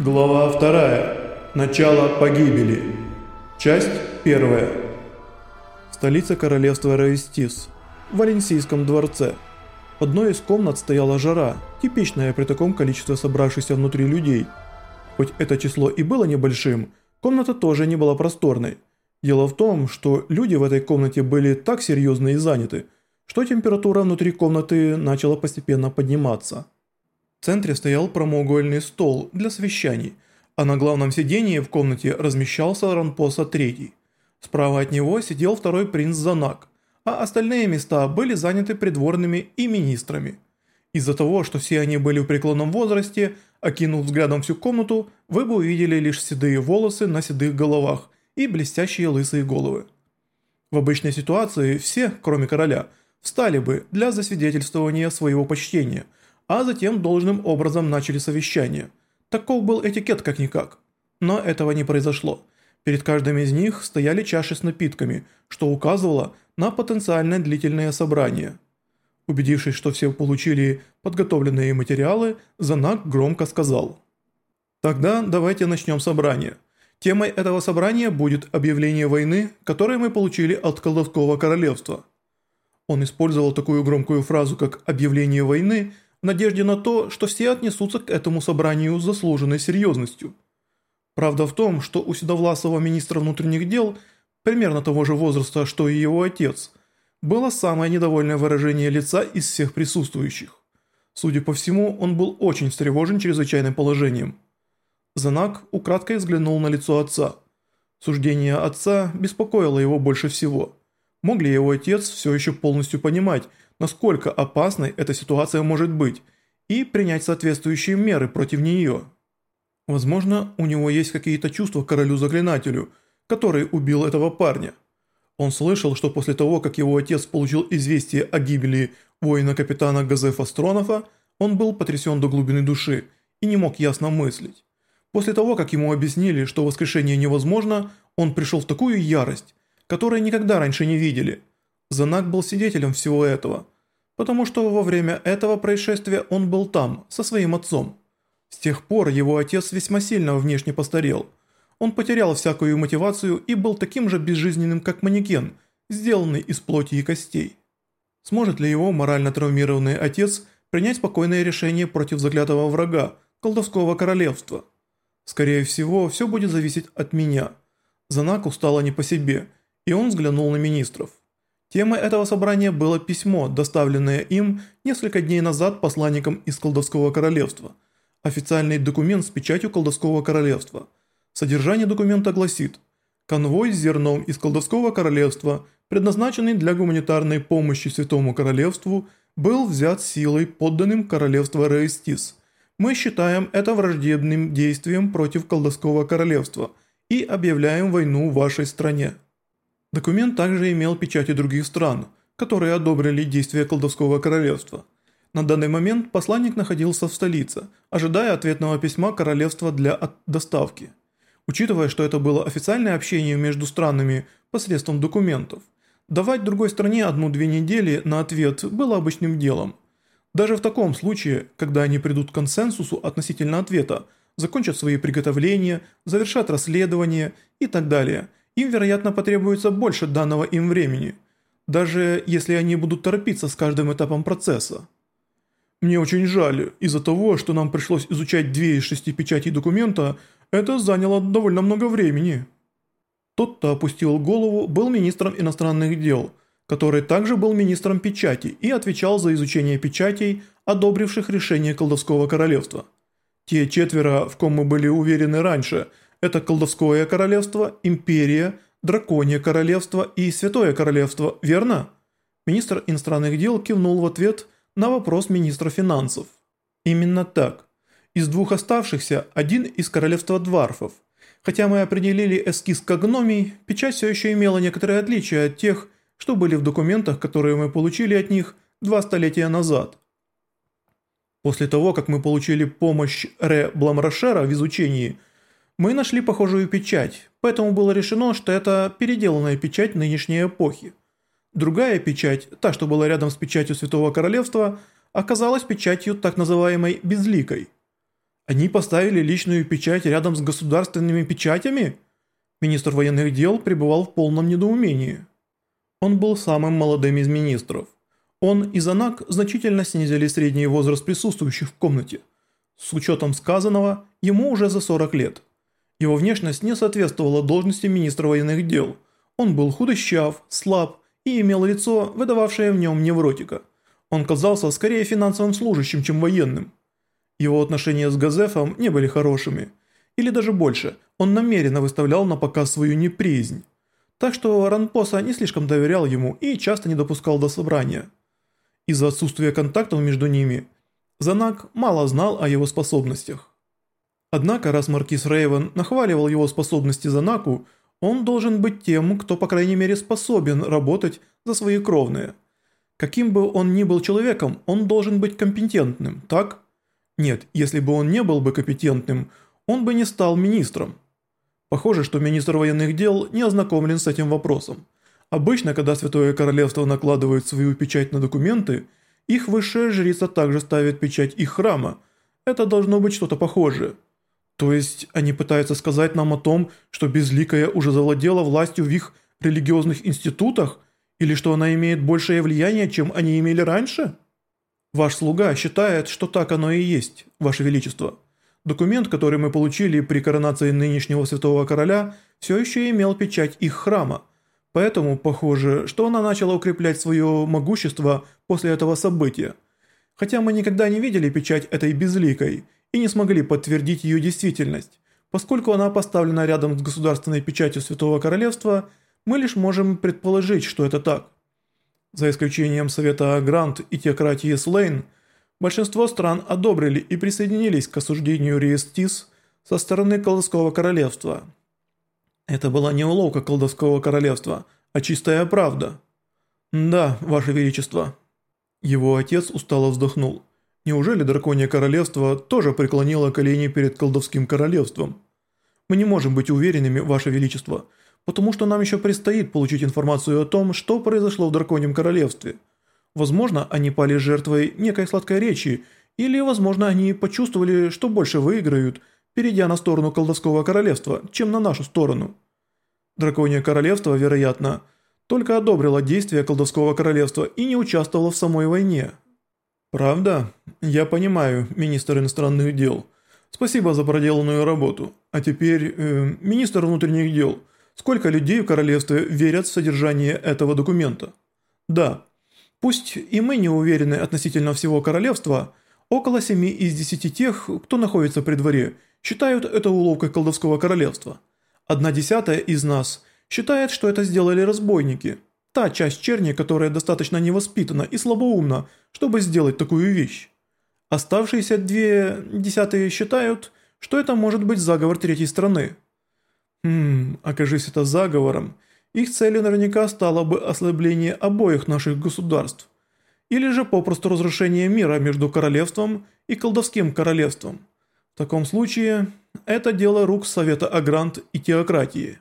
Глава 2. Начало погибели. Часть 1. Столица королевства Раистис. В Валенсийском дворце. В одной из комнат стояла жара, типичная при таком количестве собравшихся внутри людей. Хоть это число и было небольшим, комната тоже не была просторной. Дело в том, что люди в этой комнате были так серьезны и заняты, что температура внутри комнаты начала постепенно подниматься. В центре стоял промоугольный стол для совещаний, а на главном сидении в комнате размещался Ранпоса III. Справа от него сидел второй принц Занак, а остальные места были заняты придворными и министрами. Из-за того, что все они были в преклонном возрасте, окинув взглядом всю комнату, вы бы увидели лишь седые волосы на седых головах и блестящие лысые головы. В обычной ситуации все, кроме короля, встали бы для засвидетельствования своего почтения – а затем должным образом начали совещание. Таков был этикет как-никак. Но этого не произошло. Перед каждым из них стояли чаши с напитками, что указывало на потенциально длительное собрание. Убедившись, что все получили подготовленные материалы, Занак громко сказал. «Тогда давайте начнем собрание. Темой этого собрания будет объявление войны, которое мы получили от колдовского королевства». Он использовал такую громкую фразу, как «объявление войны», в надежде на то, что все отнесутся к этому собранию с заслуженной серьезностью. Правда в том, что у седовласого министра внутренних дел, примерно того же возраста, что и его отец, было самое недовольное выражение лица из всех присутствующих. Судя по всему, он был очень встревожен чрезвычайным положением. Занак украдкой взглянул на лицо отца. Суждение отца беспокоило его больше всего. Мог ли его отец все еще полностью понимать, насколько опасной эта ситуация может быть, и принять соответствующие меры против нее. Возможно, у него есть какие-то чувства к королю-заклинателю, который убил этого парня. Он слышал, что после того, как его отец получил известие о гибели воина-капитана Газефа Стронова, он был потрясен до глубины души и не мог ясно мыслить. После того, как ему объяснили, что воскрешение невозможно, он пришел в такую ярость, которую никогда раньше не видели – Занак был свидетелем всего этого, потому что во время этого происшествия он был там, со своим отцом. С тех пор его отец весьма сильно внешне постарел. Он потерял всякую мотивацию и был таким же безжизненным, как манекен, сделанный из плоти и костей. Сможет ли его морально травмированный отец принять спокойное решение против заклятого врага, колдовского королевства? Скорее всего, все будет зависеть от меня. Занак устала не по себе, и он взглянул на министров. Темой этого собрания было письмо, доставленное им несколько дней назад посланником из Колдовского королевства. Официальный документ с печатью Колдовского королевства. Содержание документа гласит «Конвой с зерном из Колдовского королевства, предназначенный для гуманитарной помощи Святому Королевству, был взят силой подданным королевства Рейстис. Мы считаем это враждебным действием против Колдовского королевства и объявляем войну вашей стране». Документ также имел печати других стран, которые одобрили действия колдовского королевства. На данный момент посланник находился в столице, ожидая ответного письма королевства для доставки. Учитывая, что это было официальное общение между странами посредством документов, давать другой стране одну-две недели на ответ было обычным делом. Даже в таком случае, когда они придут к консенсусу относительно ответа, закончат свои приготовления, завершат расследование и так далее – им, вероятно, потребуется больше данного им времени, даже если они будут торопиться с каждым этапом процесса. Мне очень жаль, из-за того, что нам пришлось изучать две из шести печатей документа, это заняло довольно много времени. Тот, кто опустил голову, был министром иностранных дел, который также был министром печати и отвечал за изучение печатей, одобривших решение колдовского королевства. Те четверо, в ком мы были уверены раньше – это колдовское королевство, империя, драконье королевство и святое королевство, верно? Министр иностранных дел кивнул в ответ на вопрос министра финансов. Именно так. Из двух оставшихся один из королевства дварфов. Хотя мы определили эскиз когномий, печать все еще имела некоторые отличия от тех, что были в документах, которые мы получили от них два столетия назад. После того, как мы получили помощь Ре Бламрашера в изучении – мы нашли похожую печать, поэтому было решено, что это переделанная печать нынешней эпохи. Другая печать, та, что была рядом с печатью Святого Королевства, оказалась печатью так называемой «безликой». Они поставили личную печать рядом с государственными печатями? Министр военных дел пребывал в полном недоумении. Он был самым молодым из министров. Он и Занак значительно снизили средний возраст присутствующих в комнате. С учетом сказанного, ему уже за 40 лет. Его внешность не соответствовала должности министра военных дел. Он был худощав, слаб и имел лицо, выдававшее в нем невротика. Он казался скорее финансовым служащим, чем военным. Его отношения с Газефом не были хорошими. Или даже больше, он намеренно выставлял на показ свою неприязнь. Так что Ранпоса не слишком доверял ему и часто не допускал до собрания. Из-за отсутствия контактов между ними, Занак мало знал о его способностях. Однако, раз Маркиз Рейвен нахваливал его способности Занаку, он должен быть тем, кто по крайней мере способен работать за свои кровные. Каким бы он ни был человеком, он должен быть компетентным, так? Нет, если бы он не был бы компетентным, он бы не стал министром. Похоже, что министр военных дел не ознакомлен с этим вопросом. Обычно, когда Святое Королевство накладывает свою печать на документы, их высшая жрица также ставит печать их храма. Это должно быть что-то похожее. То есть они пытаются сказать нам о том, что Безликая уже завладела властью в их религиозных институтах, или что она имеет большее влияние, чем они имели раньше? Ваш слуга считает, что так оно и есть, Ваше Величество. Документ, который мы получили при коронации нынешнего святого короля, все еще имел печать их храма. Поэтому похоже, что она начала укреплять свое могущество после этого события. Хотя мы никогда не видели печать этой безликой и не смогли подтвердить ее действительность, поскольку она поставлена рядом с государственной печатью Святого Королевства, мы лишь можем предположить, что это так. За исключением Совета Грант и теократии Слейн, большинство стран одобрили и присоединились к осуждению Риестис со стороны Колдовского Королевства. Это была не уловка Колдовского Королевства, а чистая правда. «Да, Ваше Величество». Его отец устало вздохнул. Неужели Драконье Королевство тоже преклонило колени перед Колдовским Королевством? Мы не можем быть уверенными, Ваше Величество, потому что нам еще предстоит получить информацию о том, что произошло в Драконьем Королевстве. Возможно, они пали жертвой некой сладкой речи, или, возможно, они почувствовали, что больше выиграют, перейдя на сторону Колдовского Королевства, чем на нашу сторону. Драконье Королевство, вероятно, только одобрило действия Колдовского Королевства и не участвовало в самой войне. Правда? Я понимаю, министр иностранных дел. Спасибо за проделанную работу. А теперь, э, министр внутренних дел – Сколько людей в королевстве верят в содержание этого документа? Да. Пусть и мы не уверены относительно всего королевства, около 7 из 10 тех, кто находится при дворе, считают это уловкой колдовского королевства. Одна десятая из нас считает, что это сделали разбойники. Та часть черни, которая достаточно невоспитана и слабоумна, чтобы сделать такую вещь. Оставшиеся две десятые считают, что это может быть заговор третьей страны. Хм, окажись это заговором, их целью наверняка стало бы ослабление обоих наших государств. Или же попросту разрушение мира между королевством и колдовским королевством. В таком случае, это дело рук Совета Агрант и теократии.